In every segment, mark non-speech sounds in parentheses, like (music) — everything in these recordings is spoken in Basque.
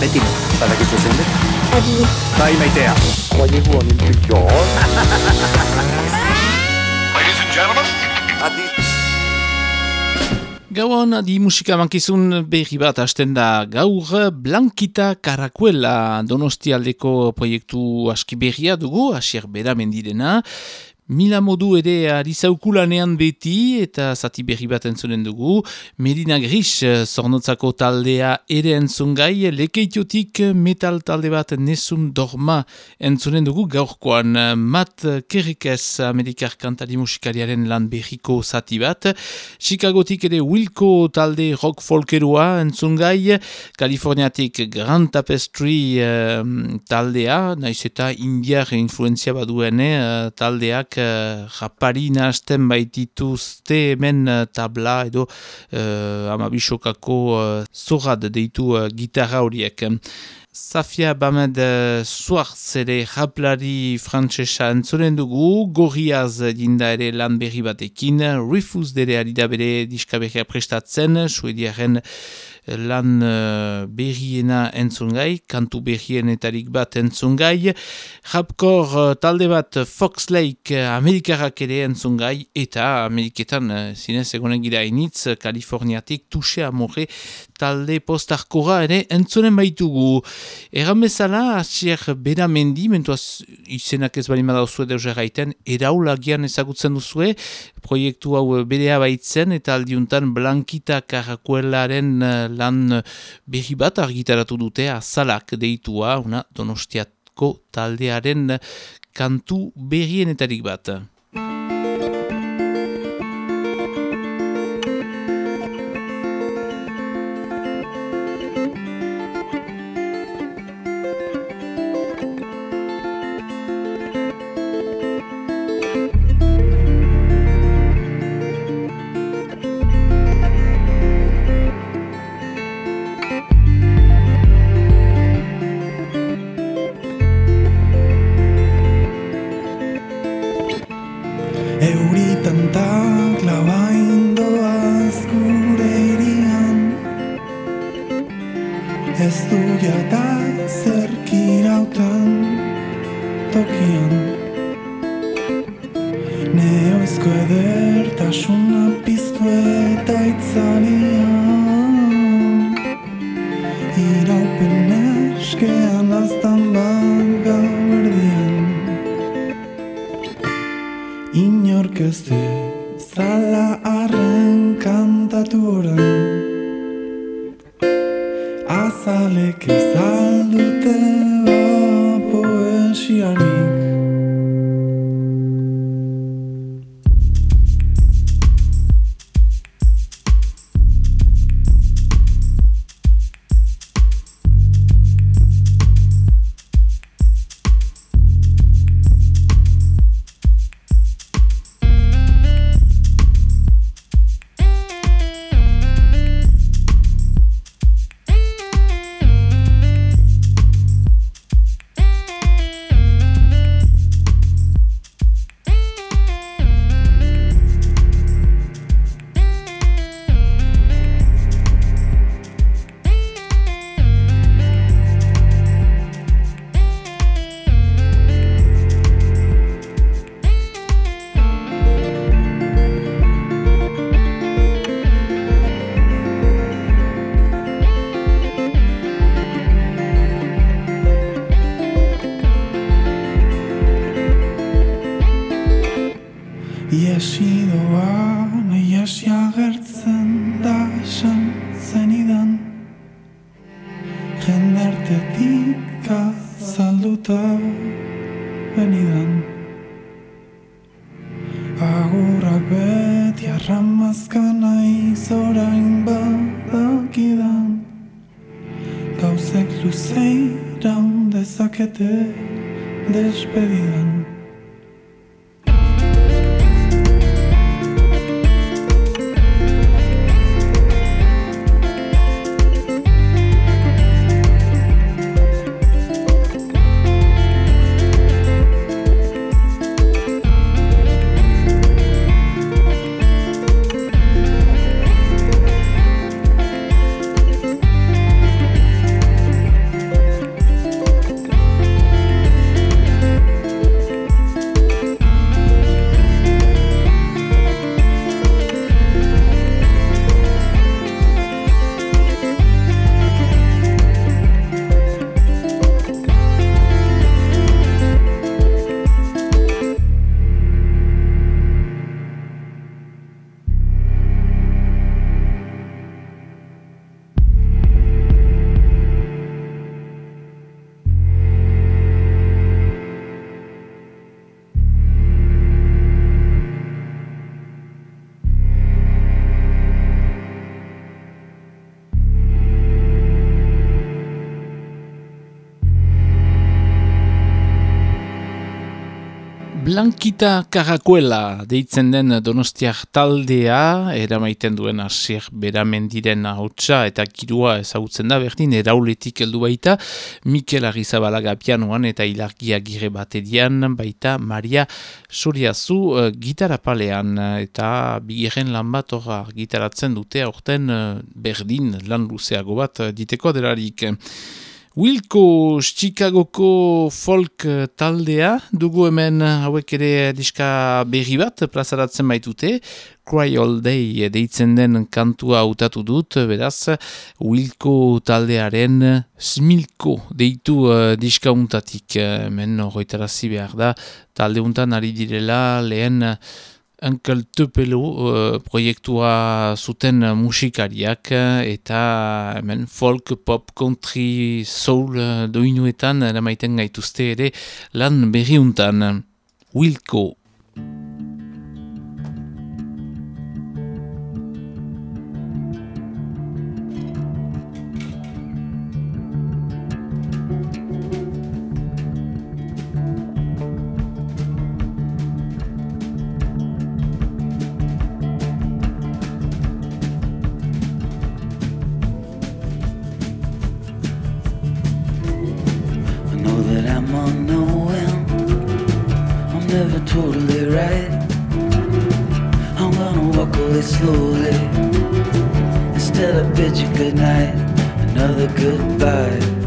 Beti. Badakizu zein dut? Adi. Bai maitea. Croyez-vous en une culture Ladies and gentlemen, Adi. Gauan, di musika mankizun berri bat hasten da gaur Blankita Karakuela donostialdeko proiektu aski berria dugu, asier bera mendirena. Mila modu ere ari zaukulanean beti eta zati berri bat entzunen dugu. Medina Gris zornotzako taldea ere entzungai, lekeitiotik metal talde bat nesun dorma entzunen dugu gaurkoan. Matt Kerrikez Amerikar kantari musikariaren lan berriko zati bat. Chicagotik ere Wilco talde rock folkeroa entzungai. Kaliforniatik Grand Tapestry um, taldea, naiz eta indiar influenzia baduen uh, taldeak uh, rapari nahazten baitituzte hemen uh, tabla edo uh, amabisokako uh, zorrad deitu uh, gitarra horiek. Safia Bamed uh, Suartz ere raplari frantsesa entzonen dugu, gorriaz dinda ere lan berri batekin, Refuse dere ari da bere diskaberria prestatzen, suediaren lan uh, berriena entzungai, kantu berrienetarik bat entzungai, rapkor uh, talde bat Fox Lake uh, Amerikarak ere entzungai, eta Ameriketan uh, zinez egonen gira initz, Kaliforniatik tuxe amore talde postarkora ere entzunen baitugu. Eran bezala, asier bera mendi, mentuaz izenak ez bali madauzue deus erraiten, eraulagian ezagutzen duzue, proiektu hau berea baitzen, eta aldiuntan Blankita Karakuelaren lan berri bat argitaratu dute, azalak deitua, una donostiatko taldearen kantu berrienetarik bat. Blankita Karakuela deitzen den donostiak taldea, eramaiten duen asier beramendiren hautsa eta kirua ezagutzen da berdin, erauletik heldu baita, Mikel Arrizabalaga pianoan eta ilargia gire batedian, baita Maria Suriazu uh, gitarapalean eta bigeren lan bat horra gitaratzen dute aurten uh, berdin lan luzeago bat uh, diteko delarik. Wilko Chicagoko folk taldea, dugu hemen hauek ere diska berri bat plazaratzen baitute, Cry All Day deitzen den kantua hautatu dut, beraz, Wilko taldearen Smilko deitu uh, diska untatik, hemen horretarazi behar da, talde untan ari direla lehen Uncle Tupelo uh, proiektua zuten musikariak eta hemen folk, pop, country, soul uh, doinuetan eramaiten gaituzte ere lan berriuntan. Wilco. Never totally right. I'm gonna walk away slowly. Instead of bid you goodnight, another goodbye.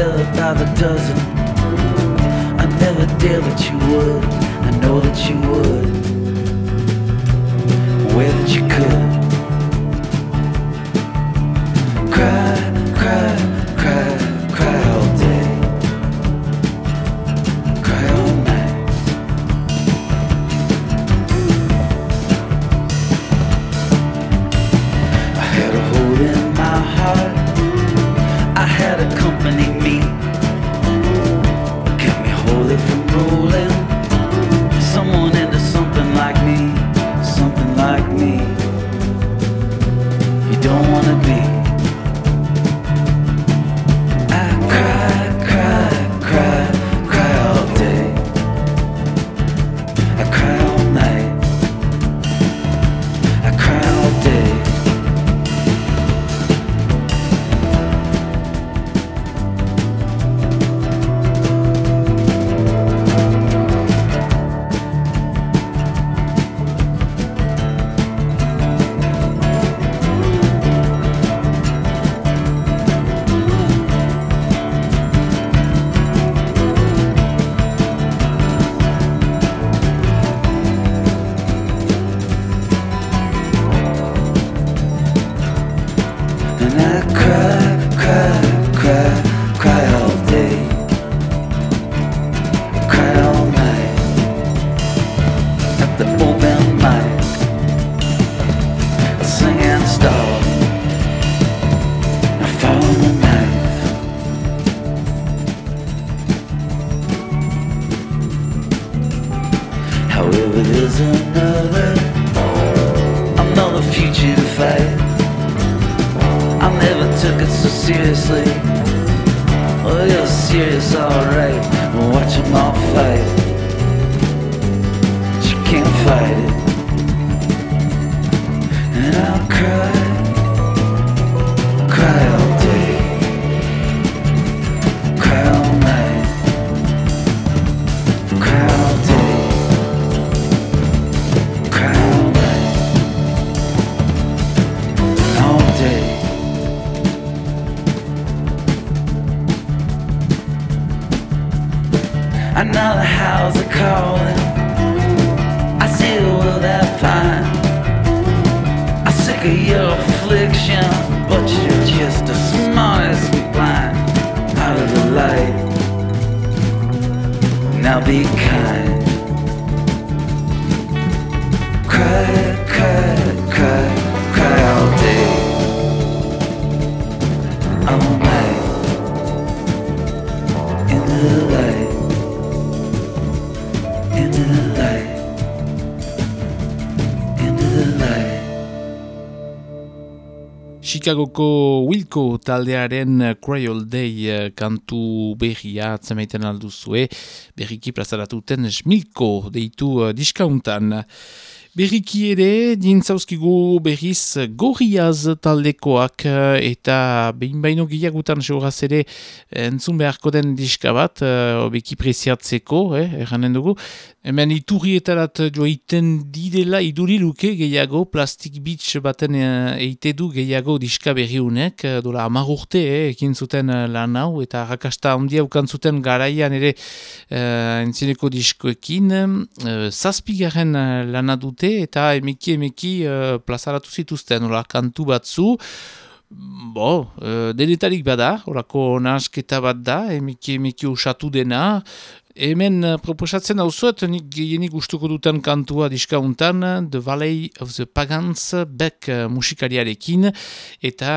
Sell it by the dozen, I never dare that you would. I know that you would. Where that you could. Chicagoko Wilco taldearen Cryol Day eh, kantu berria atzemaiten alduzue, berriki plazaratuten smilko deitu uh, diskauntan. Berriki ere, dintzauzkigu berriz gorriaz taldekoak eh, eta behin baino gehiagutan seuraz ere entzun beharko den diska bat, uh, beki preziatzeko, eh, erranen dugu. Hemen iturrietarat joaiten didela iduriluke gehiago, plastik beach baten eite du gehiago diska berriunek, dola amar urte, eh, ekin zuten lan hau, eta rakasta ondia ukan zuten garaian ere uh, entzineko diskoekin, uh, zazpigaren lana dut eta emeki emeki uh, plazaratu zituzten, ora, kantu batzu, Bo, uh, denetarik bada, orako nahasketa bat da, emeki emeki usatu dena, Hemen uh, proposatzen hau zuet, nik gehienik gustuko duten kantua diskauntan, The Valley of the Pagans, Beck uh, musikariarekin, eta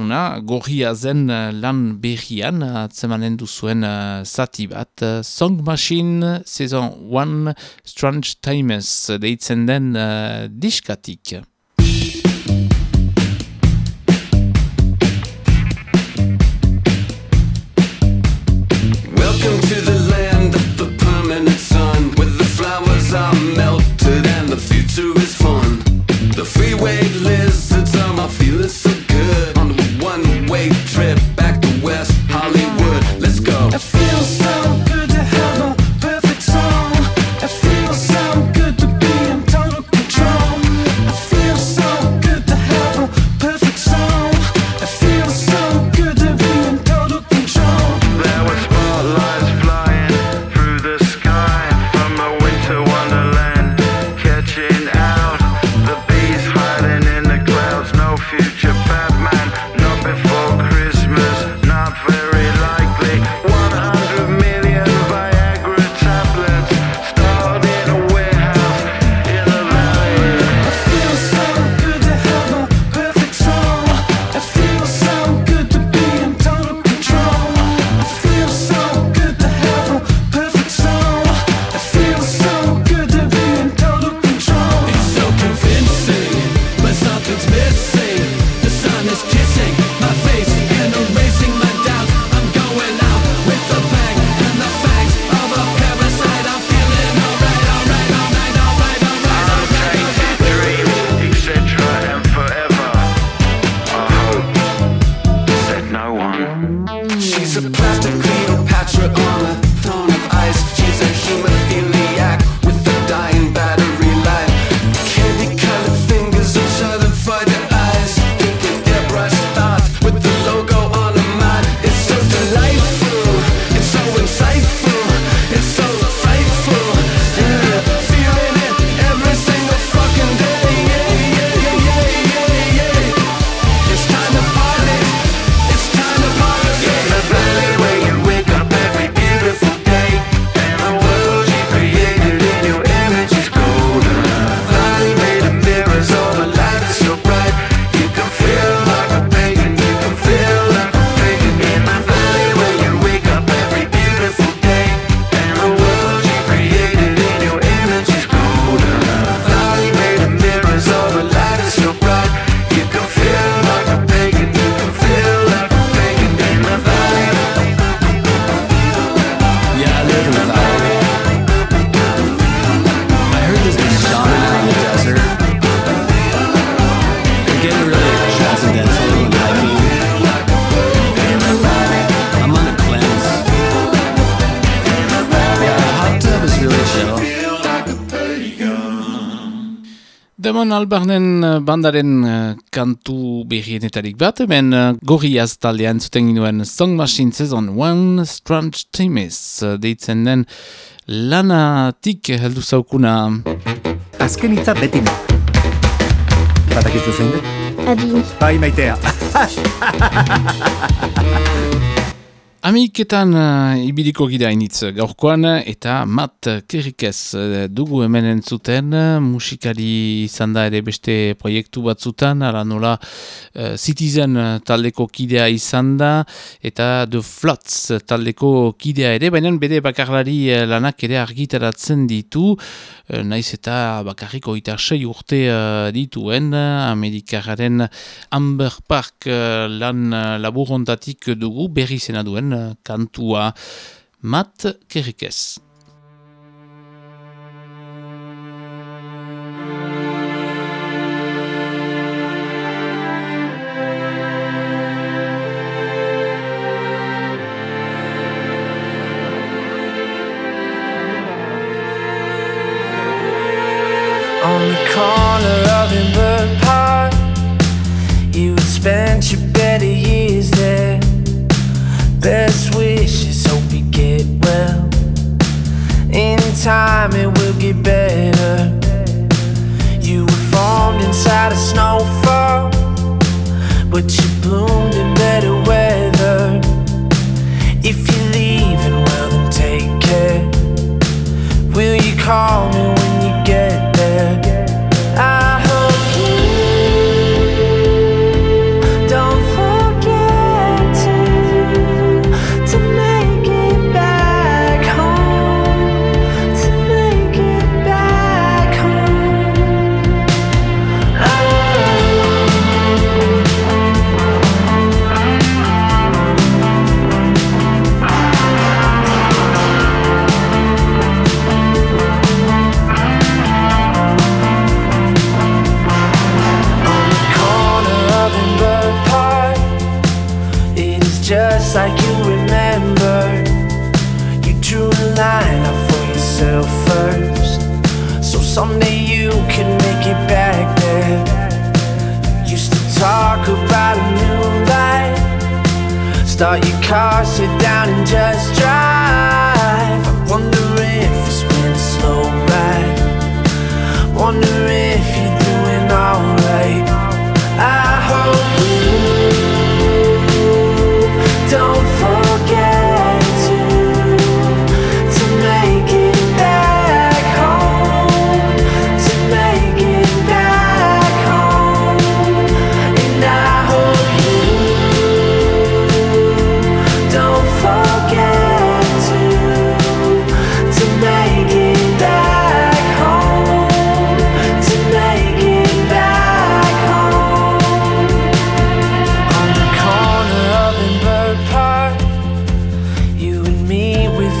una, gorria zen lan berrian, atzemanen duzuen zati bat, Song Machine Season 1 Strange Times, deitzen den diskatik. Damon Albarnen uh, bandaren uh, kantu berrienetarik bat, hemen uh, gorriaz taldean zuten ginoen Song Machine Season 1 Strange Times uh, deitzen den lanatik heldu zaukuna. Azken hitza beti ne. Batak izu zein dut? Adi. Bai maitea. (laughs) Ameriketan uh, ibiliko gira initz gaurkoan eta mat kerrikez uh, dugu hemen entzuten musikari izan da ere beste proiektu batzutan ala nola uh, Citizen taldeko kidea izan da eta The Flots taldeko kidea ere baina bere bakarlari lanak ere argitaratzen ditu uh, naiz eta bakarriko eta sei urte uh, dituen Amerikaren Amber Park lan laburontatik dugu berri zena duen kantua Mat Kerikez. On the corner of Park You your better years there Best wishes, hope you get well. In time, it will get better. You were formed inside a snowfall, but you bloomed in better weather. If you're leaving, well, then take care. Will you call me car, sit down and just drive.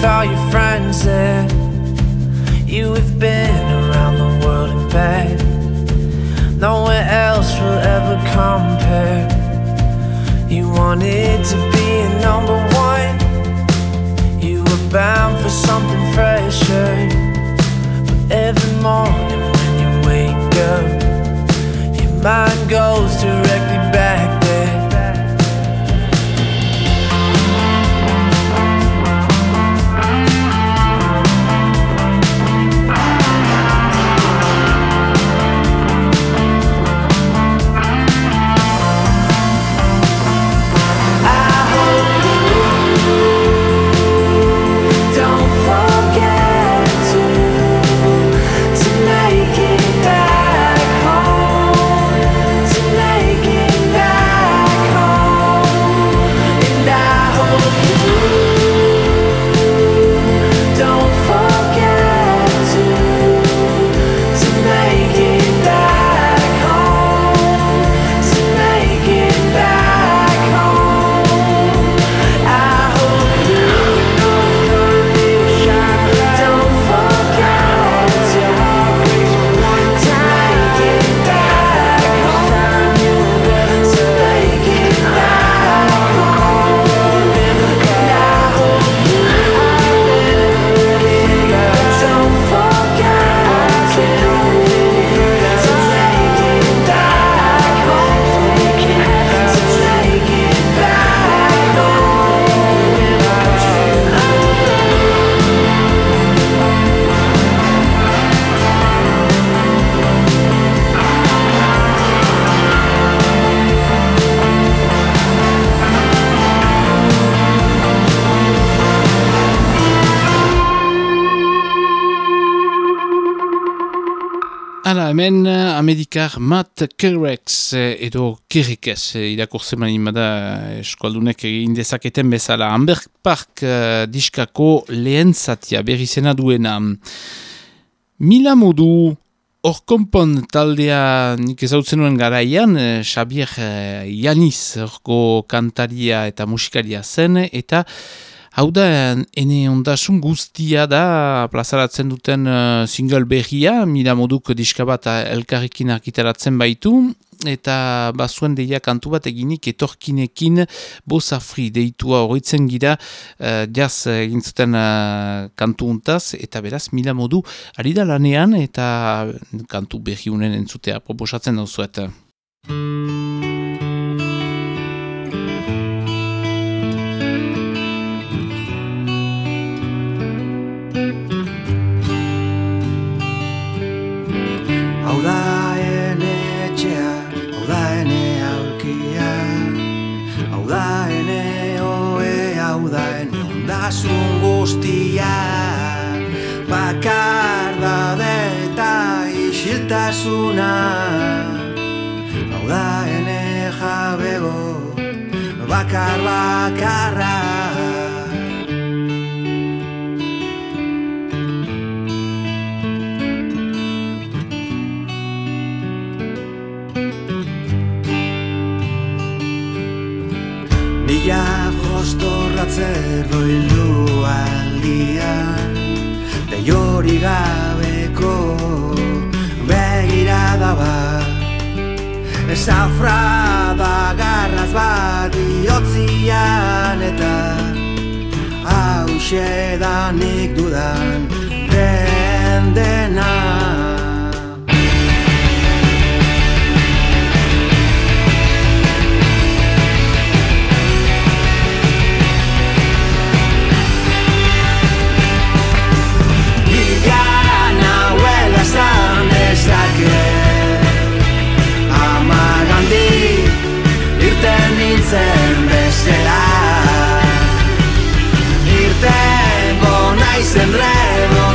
All your friends there. You have been around the world and back. Nowhere else will ever compare. You wanted to be a number one. You were bound for something fresher. But every morning when you wake up, your mind goes directly back hemen eh, Amerikar Matt Kerex eh, edo Kerekez eh, irakurtzen mani bada eskualdunek egin dezaketen bezala. Amber Park uh, diskako lehen zatia berri zena duena. Mila modu hor konpon taldea nik ezautzen nuen garaian, Xabier Janiz horko kantaria eta musikaria zen, eta Hau da, ene ondasun guztia da plazaratzen duten uh, single berria, mila moduk diskabat elkarrekin arkitaratzen baitu, eta bazuen deia kantu bat eginik etorkinekin bozafri deitua horretzen gira uh, jaz egin zuten uh, kantu untaz, eta beraz mila modu ari da lanean eta kantu berri unen entzutea proposatzen dauzuet. Guztia Bakar da eta isiltasuna. Hau da ene jabego, bakar bakarra. Mila jostorratzer doilu Esafrada garraz bat iotzian eta Hauxe da nik dudan. Den dena mai Sanremo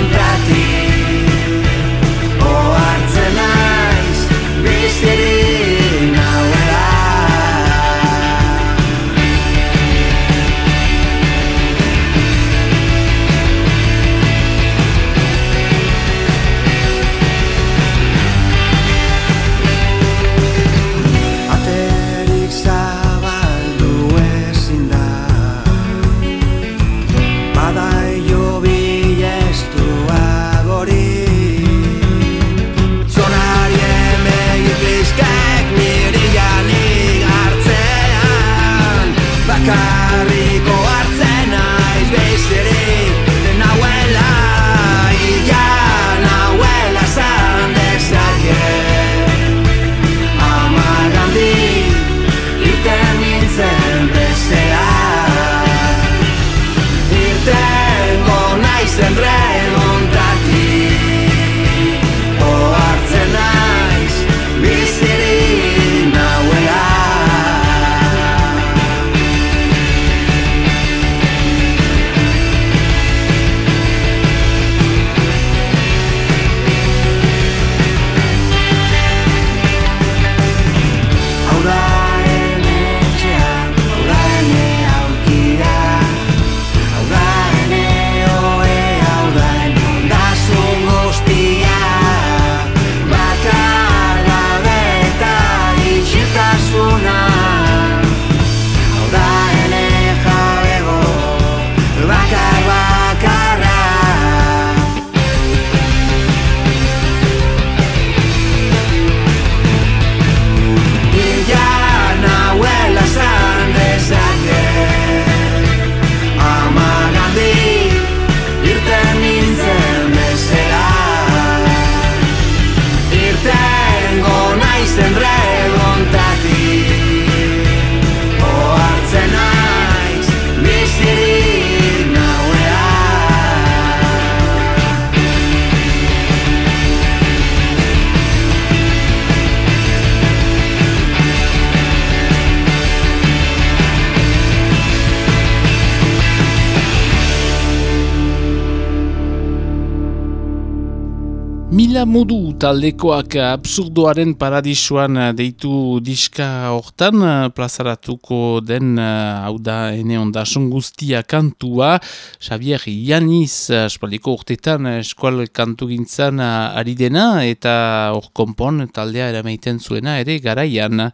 taldekoak absurdoaren paradisuan deitu diska hortan plazaratuko den hau da ene ondasun guztia kantua Xavier Janiz espaldiko urtetan eskual kantu gintzan ari dena eta hor konpon taldea eramaiten zuena ere garaian.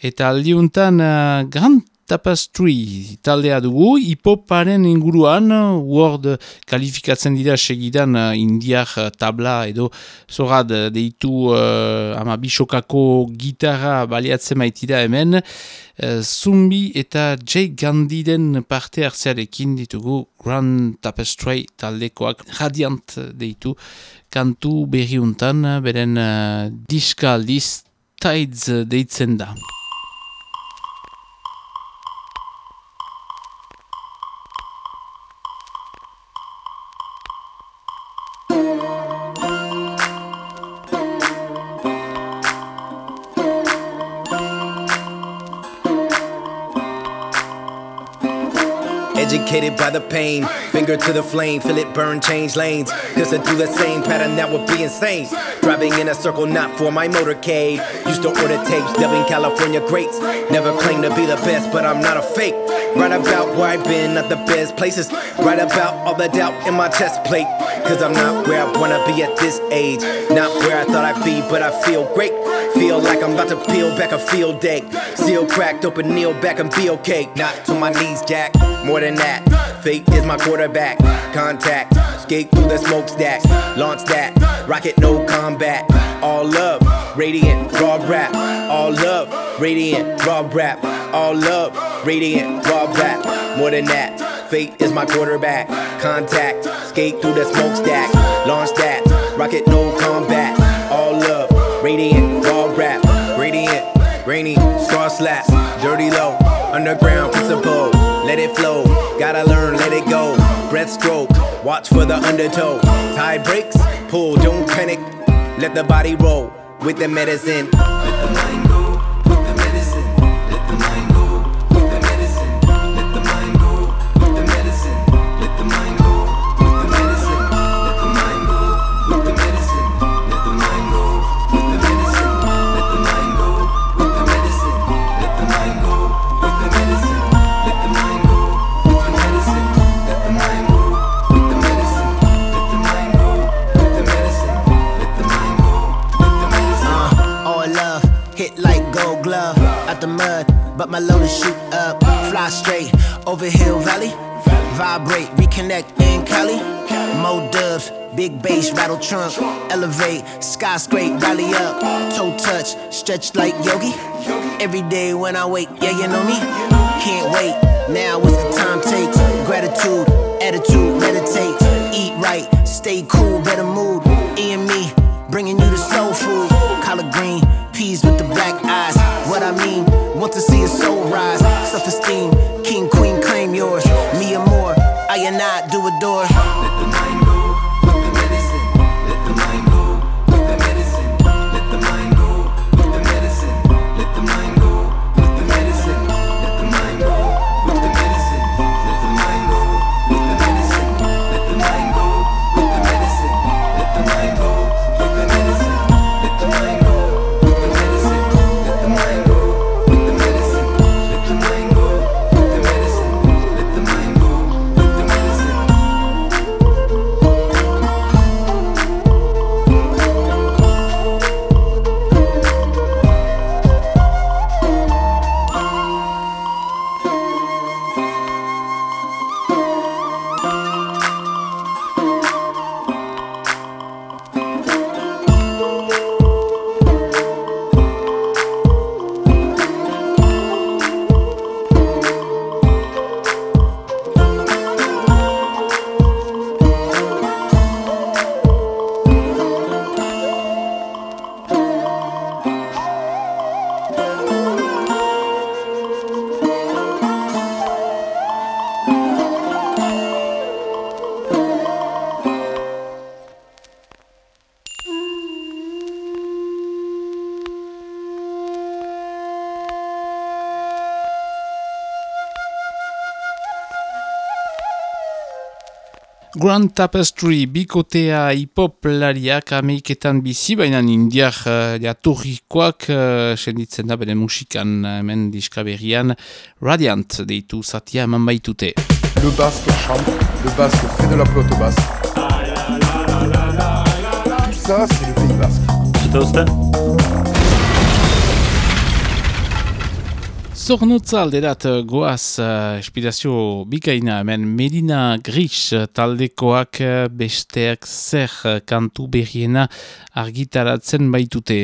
Eta aldiuntan Grand Tapestry taldea dugu, hipoparen inguruan, Word kalifikatzen dira segidan uh, indiak uh, tabla edo zorad deitu uh, ama bisokako gitarra baliatzen maitira hemen, uh, Zumbi eta Jay Gandhiren parte hartzearekin ditugu Grand Tapestry taldekoak radiant deitu kantu berriuntan, beren uh, diska aldiz Tides deitzen da. Educated by the pain, finger to the flame, feel it burn, change lanes. Cause to do the same pattern, that would be insane. Driving in a circle, not for my motorcade. Used to order tapes, dubbing California greats. Never claimed to be the best, but I'm not a fake. Right about where I've been, not the best places. Right about all the doubt in my chest plate. Cause I'm not where I wanna be at this age. Not where I thought I'd be, but I feel great. Feel like I'm about to peel back a field day. Seal cracked open, kneel back and be okay. Not to my knees, Jack. More than that, fate is my quarterback. Contact, skate through the smokestack. Launch that, rocket, no combat. All love, radiant, raw rap. All love, radiant, raw rap. All love, radiant, raw rap. More than that, fate is my quarterback. Contact, skate through the smokestack. Launch that, rocket, no combat. All love, radiant, raw rap. Radiant, rainy, star slap, dirty low, underground principle. Let it flow, gotta learn, let it go. Breath stroke, watch for the undertow. Tie breaks, pull, don't panic. Let the body roll with the medicine. Load is shoot up. Fly straight over Hill Valley. Vibrate, reconnect in Cali. Mo dubs, big bass, rattle trunk. Elevate, skyscrape, rally up. Toe touch, stretch like yogi. Every day when I wake, yeah, you know me. Can't wait, now what's the time take? Gratitude, attitude, meditate. Eat right, stay cool, better mood. E and me, bringing you the soul food. Collard green, peas with the black eyes. What I mean, want to see a soul rise. Self esteem, king, queen, claim yours. Me and more, I and I do adore. Grand Tapestry bikotea hipoplariak ameiketan bizi, baina indiak uh, jatorrikoak uh, senditzen da bere musikan hemen diskaberrian Radiant deitu zatia eman baitute. Le basque chante, le basque fait de la pelote basque. Tout ça, c'est le pays basque. Zornotza alderat uh, goaz espirazio bikaina hemen Medina Gris uh, taldekoak besteak zer kantu berriena argitaratzen baitute.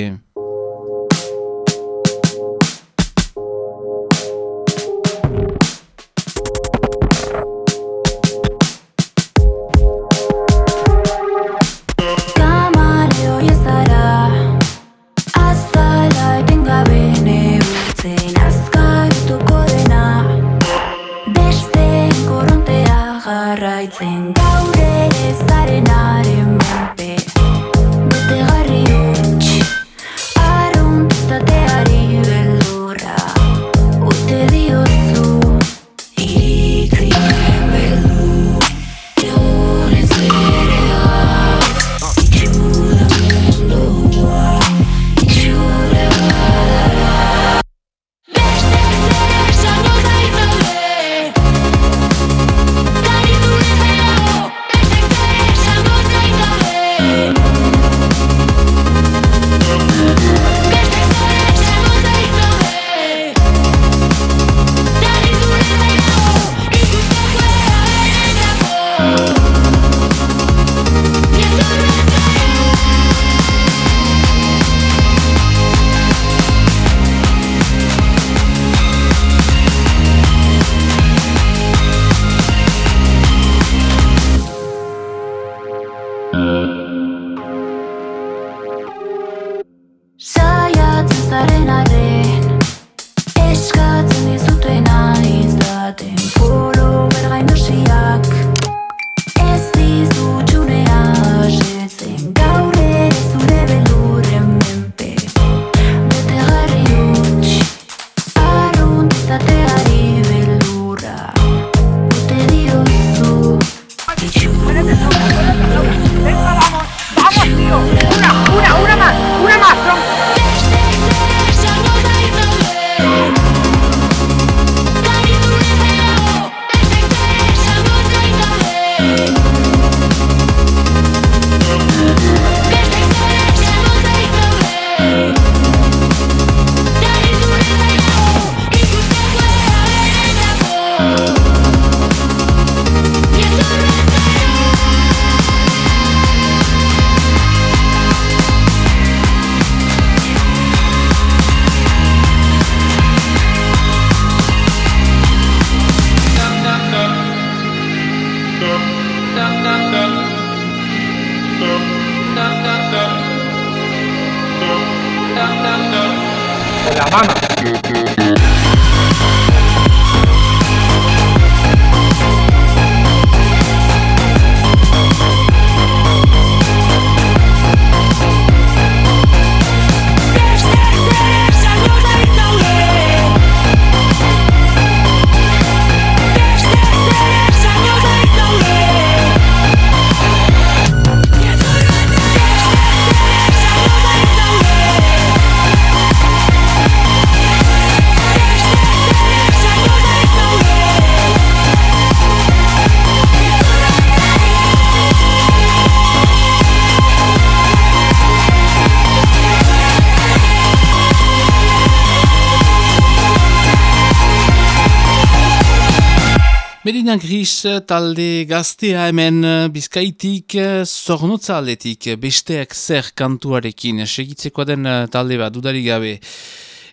Medina Gris talde gaztea hemen bizkaitik zornotza aldetik besteak zer kantuarekin segitzeko den talde bat dudari gabe.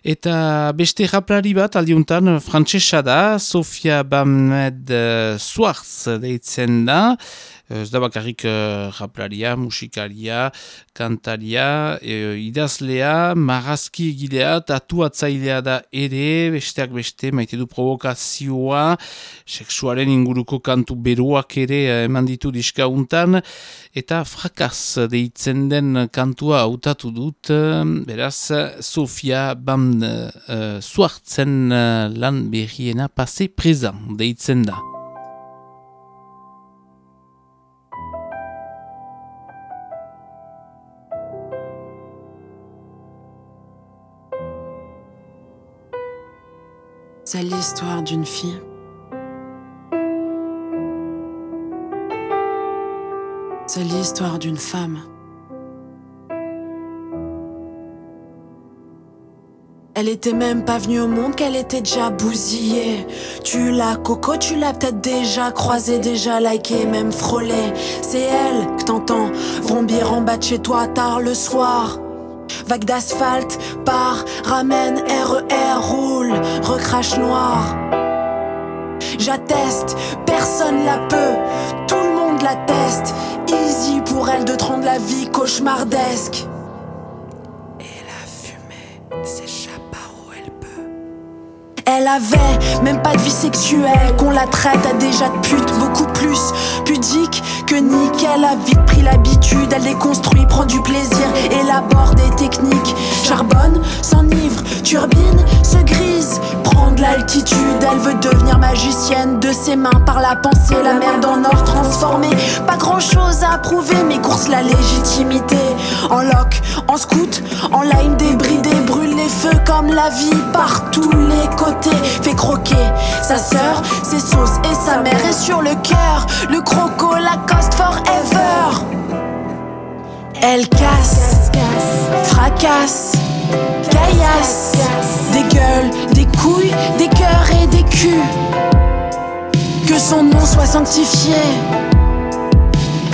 Eta beste raplari bat aldiuntan frantsesa da, Sofia Bamed Suartz deitzen da, ez da bakarrik uh, raplaria, musikaria, kantaria, e, idazlea, marazki egilea, tatuatzailea da ere, besteak beste, maite du provokazioa, sexuaren inguruko kantu beruak ere eman ditu diskauntan, eta frakaz deitzen den kantua hautatu dut, beraz, Sofia Bam uh, Suartzen uh, lan berriena pase prezan deitzen da. C'est l'histoire d'une fille. C'est l'histoire d'une femme. Elle était même pas venue au monde qu'elle était déjà bousillée. Tu l'as coco, tu l'as peut-être déjà croisée, déjà liké, même frôlé. C'est elle que t'entends vrombir en bas de chez toi tard le soir. Vague d'asphalte, part, ramène, RER, roule, recrache noir. J'atteste, personne la peut, tout le monde l'atteste. Easy pour elle de te la vie cauchemardesque. Et la fumée s'échappe Elle avait même pas de vie sexuelle, qu'on la traite à déjà de pute, beaucoup plus pudique que nickel. A vite pris l'habitude, elle déconstruit, prend du plaisir, élabore des techniques. Charbonne, s'enivre, turbine, se grise, prend de l'altitude. Elle veut devenir magicienne de ses mains par la pensée, la merde en or transformée. Pas grand chose à prouver, mais course la légitimité. En loc, en scout, en line débridé, brûle les feux comme la vie par tous les côtés. Fait croquer sa sœur, ses sauces et sa mère est sur le cœur. Le croco, la coste forever. Elle casse, fracasse, caillasse, des gueules, des couilles, des cœurs et des culs. Que son nom soit sanctifié.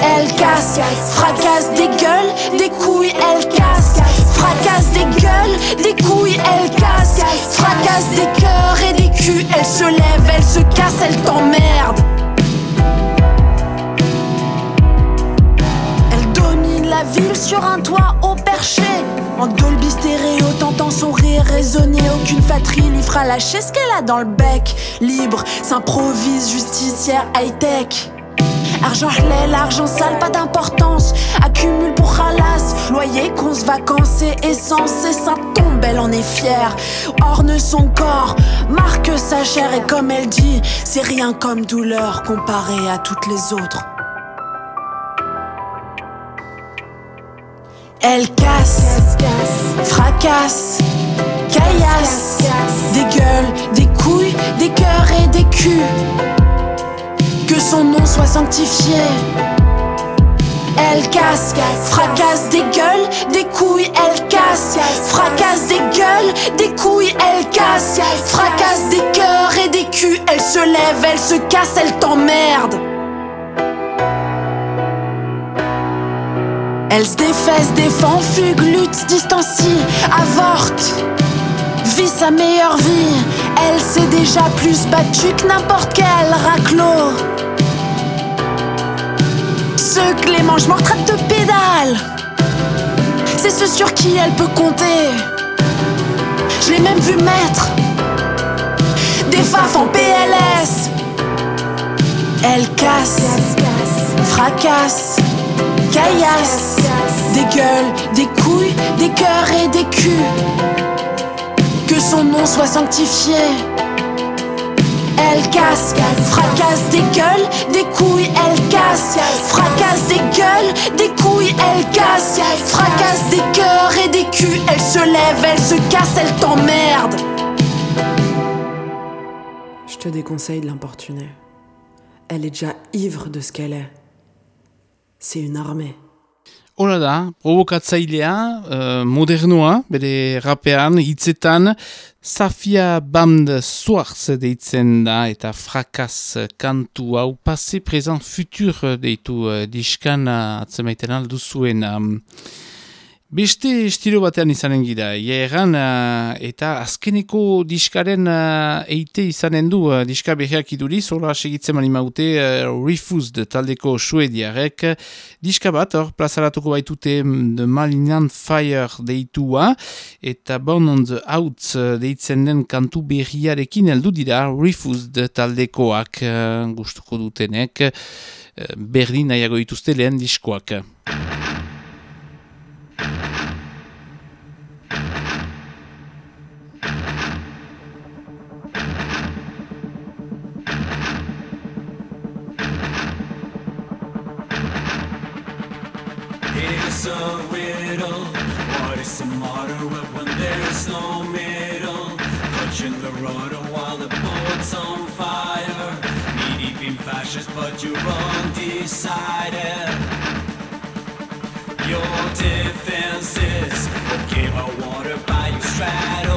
Elle casse, fracasse des gueules, des couilles, elle casse, fracasse des gueules, des couilles, elle casse, fracasse des cœurs et des culs, elle se lève, elle se casse, elle t'emmerde. Elle domine la ville sur un toit au perché. En Dolby stéréo, t'entends son rire résonner. Aucune fatrie lui fera lâcher ce qu'elle a dans le bec. Libre, s'improvise justicière high-tech. Argent halal, argent sale, pas d'importance. Accumule pour halas, loyer, cons, vacances et essence. Et ça tombe, elle en est fière. Orne son corps, marque sa chair. Et comme elle dit, c'est rien comme douleur comparé à toutes les autres. Elle casse, fracasse, caillasse, des gueules, des couilles, des cœurs et des culs. Que son nom soit sanctifié. Elle casse, fracasse des gueules, des couilles, elle casse, fracasse des gueules, des couilles, elle casse, fracasse des cœurs et des culs, elle se lève, elle se casse, elle t'emmerde. Elle se défesse, défend, fugue, lutte, distancie, avorte. Vit sa meilleure vie, elle s'est déjà plus battue que n'importe quel raclot. Ceux que les manches traite de pédale, c'est ceux sur qui elle peut compter. Je l'ai même vu mettre des faf en PLS. Elle casse, fracasse, caillasse, des gueules, des couilles, des cœurs et des culs. Que son nom soit sanctifié. Elle casse, fracasse des gueules, des couilles, elle casse, fracasse des gueules, des couilles, elle casse, fracasse des cœurs et des culs, elle se lève, elle se casse, elle t'emmerde. Je te déconseille de l'importuner. Elle est déjà ivre de ce qu'elle est. C'est une armée. Hora da, provokatzailea, uh, modernoa, bere rapean, hitzetan, Safia Band Swartz deitzen da eta frakaz kantu hau passé, présent, futur deitu uh, diskan uh, atzemaiten alduzuen. Um, Beste estilo batean izanen gira, erran uh, eta azkeneko diskaren uh, eite izanen du uh, diska berriak iduriz, hola segitzen mani maute uh, Refused taldeko suediarek, diska bat hor plazaratuko baitute The Malinan Fire deitua eta Born on the Outs deitzen den kantu berriarekin heldu dira Refused taldekoak uh, gustuko dutenek, uh, berdin nahiago dituzte lehen diskoak. is a moderate when there's no middle. touching the rudder while the boat's on fire. Knee deep in fascist, but you're undecided. Your defenses will give a water by your strategy.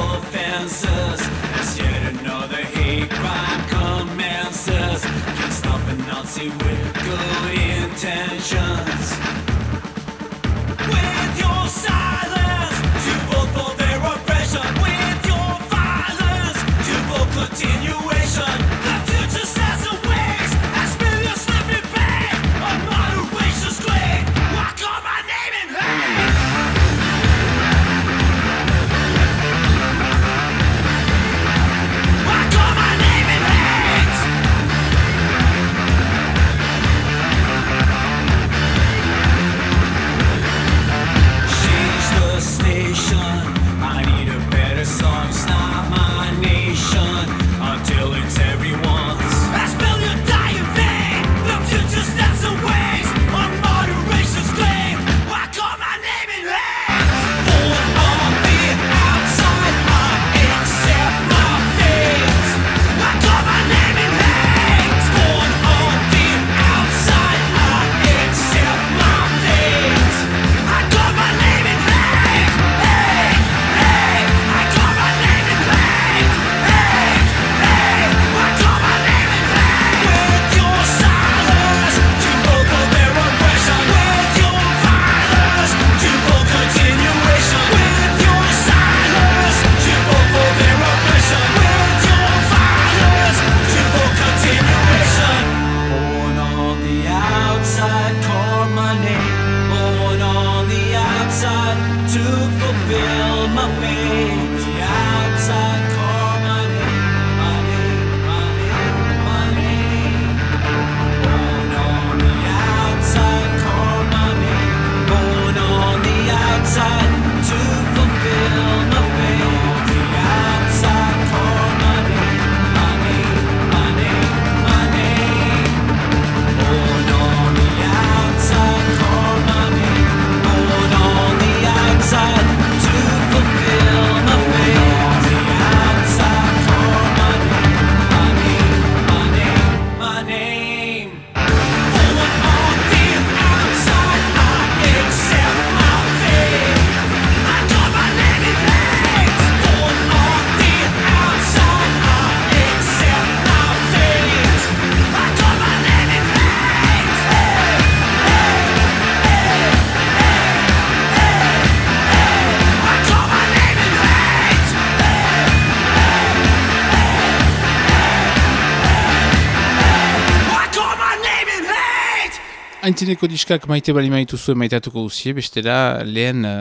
izeneko diskak maite bali maitu zuen maitatuko duzie, bestela lehen eh,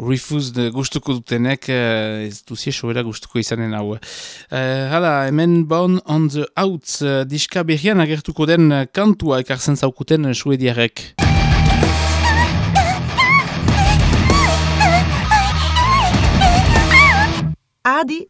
uh, refused gustuko dutenek uh, ez duzie sobera gustuko izanen hau. Uh, hala, hemen born on the outs uh, diska berrian agertuko den kantua ekartzen zaukuten suediarek. Adi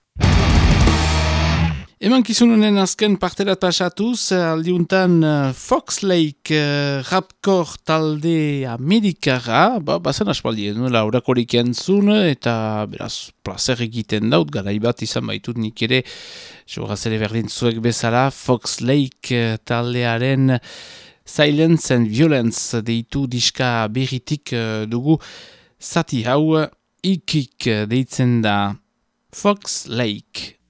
Emankizun honen azken parterat pasatuz, aldiuntan eh, Fox Lake uh, rapkor talde amerikara, ba, bazen aspaldi, nuela horakorik entzun, eta beraz, placer egiten daut, garaibat izan baitut nik ere, jogaz ere berdin zuek bezala, Fox Lake uh, taldearen Silence and Violence deitu diska berritik uh, dugu, zati hau, ikik deitzen da Fox Lake.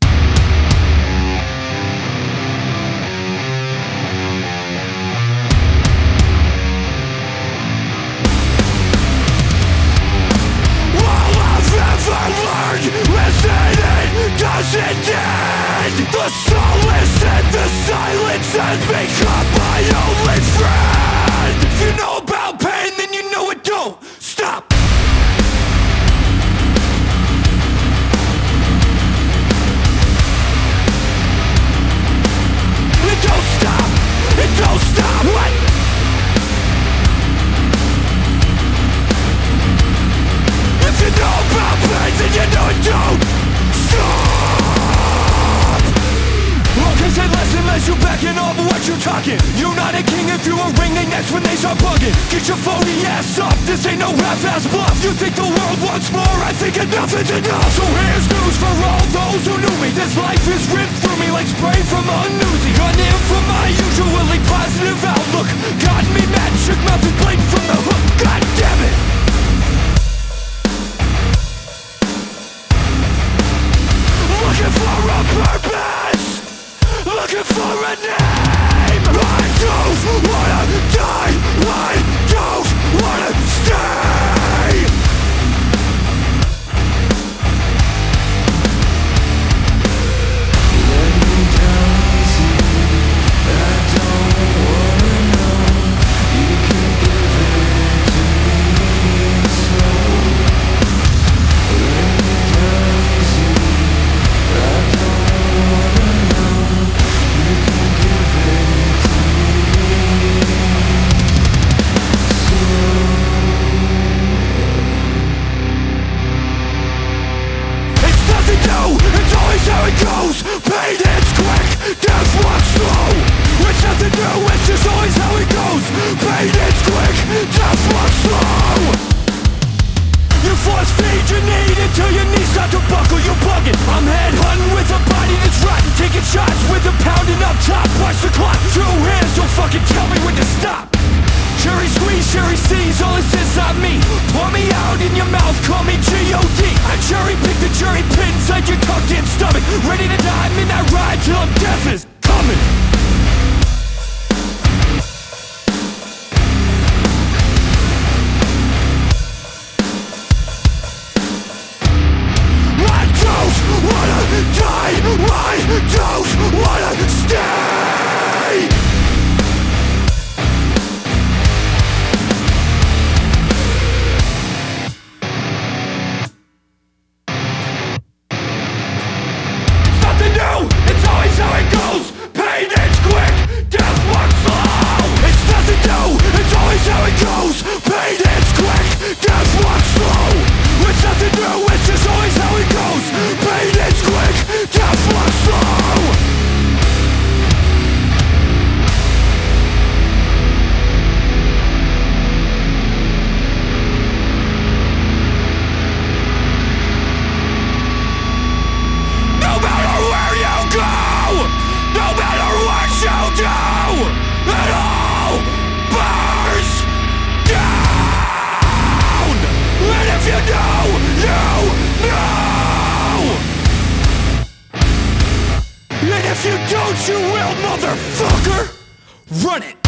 Nothing new, it's just always how it goes. Pain hits quick, death walks slow. You force feed your need until your knees start to buckle. You bugging, I'm head hunting with a body that's rotten. Taking shots with a pounding up top. Watch the clock, two hands, don't fucking tell me when to stop. Cherry squeeze, cherry seize, all this inside me. Pour me out in your mouth, call me G.O.D I cherry pick the cherry pit inside your tucked in stomach. Ready to die, midnight ride till death is coming don't, you will, motherfucker. Run it.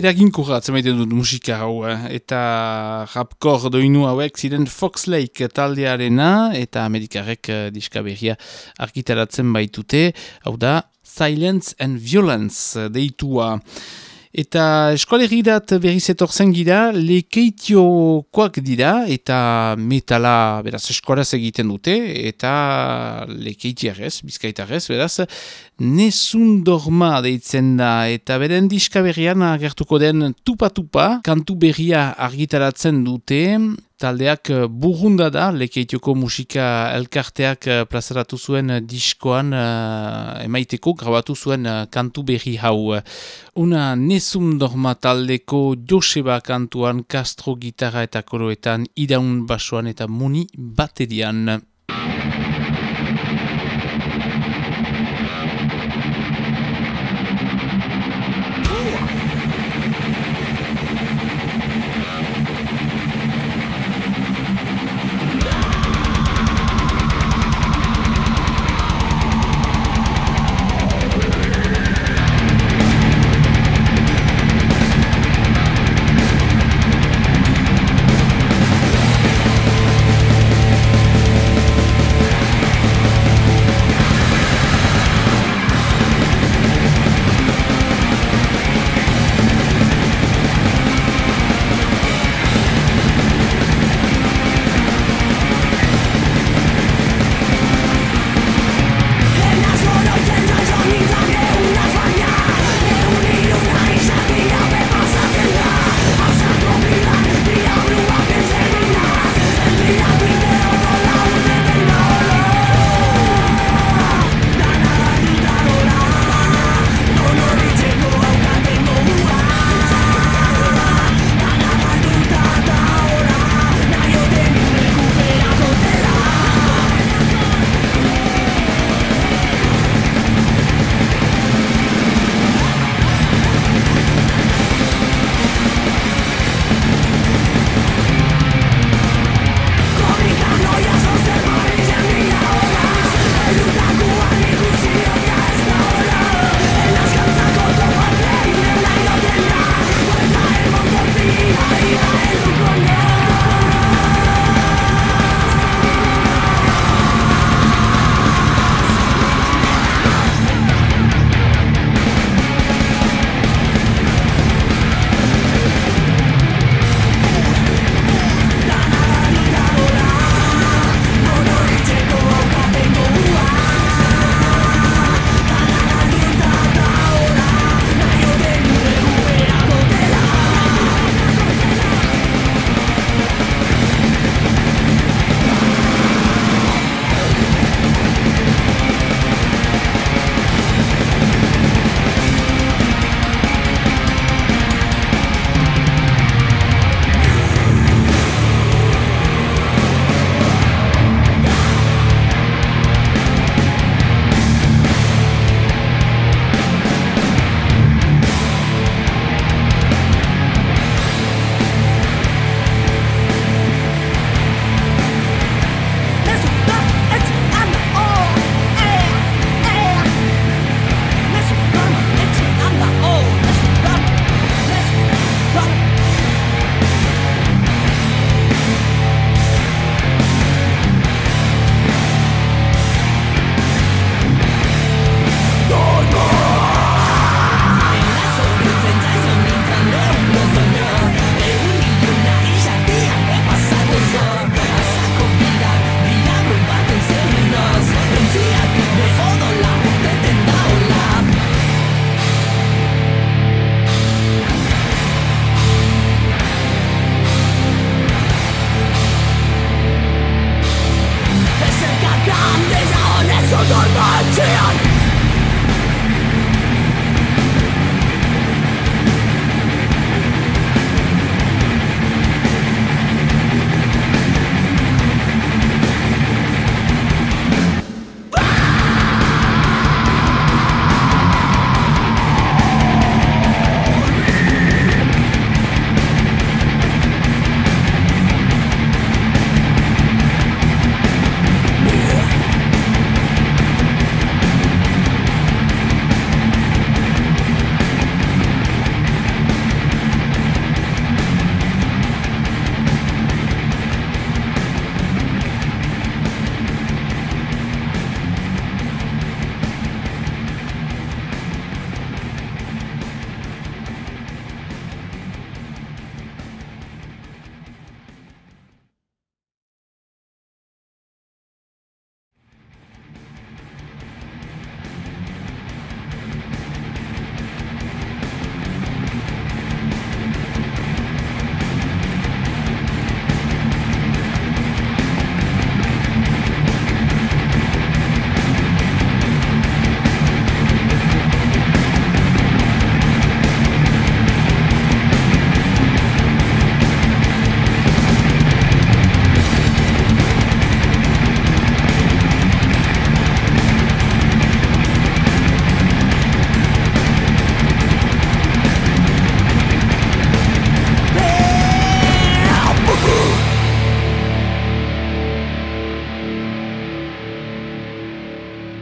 Eraginkorra atzemaiten dut musika hau, eh? eta rapkor doinu hauek ziren Fox Lake taldearena, eta Amerikarek eh, diska berria argitaratzen baitute, hau da Silence and Violence eh, deitua. Eta eskolegirat berriz etorzen gira, lekeitiokoak dira, eta metala, beraz, eskoraz egiten dute, eta lekeitiarrez, bizkaitarrez, beraz, Nesun dorma deitzen da, eta beren diska berrian agertuko den tupa-tupa, kantu berria argitaratzen dute, taldeak eh, burrunda da, lekeitioko musika elkarteak eh, plazaratu zuen diskoan eh, emaiteko, grabatu zuen eh, kantu berri hau. Una Nesun dorma taldeko Joseba kantuan, Castro gitarra eta koroetan, Idaun basoan eta Muni baterian.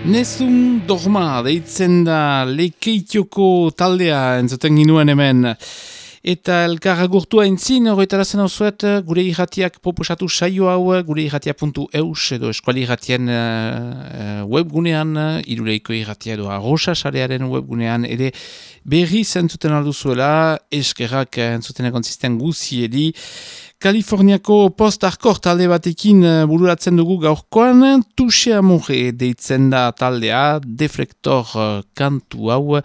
Nezun dogma deitzen da lekeitioko taldea entzuten ginuen hemen. Eta elkarragurtua entzin, horretara zen zuet, gure irratiak proposatu saio hau, gure irratia.eus edo eskuali irratien uh, webgunean, iruleiko irratia edo arrosa sarearen webgunean, ere berri zentzuten alduzuela, eskerrak entzuten egon zisten guziedi, Kaliforniako post-arkor talde batekin eh, bururatzen dugu gaurkoan, Tuxe Amore deitzen da taldea, deflektor eh, kantu hau,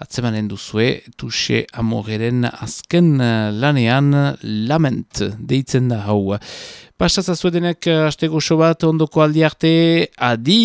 atzemanen duzue, Tuxe Amoreren azken eh, lanean lament deitzen da hau. Pasatza zuedenek astego sobat ondoko aldi arte, adi!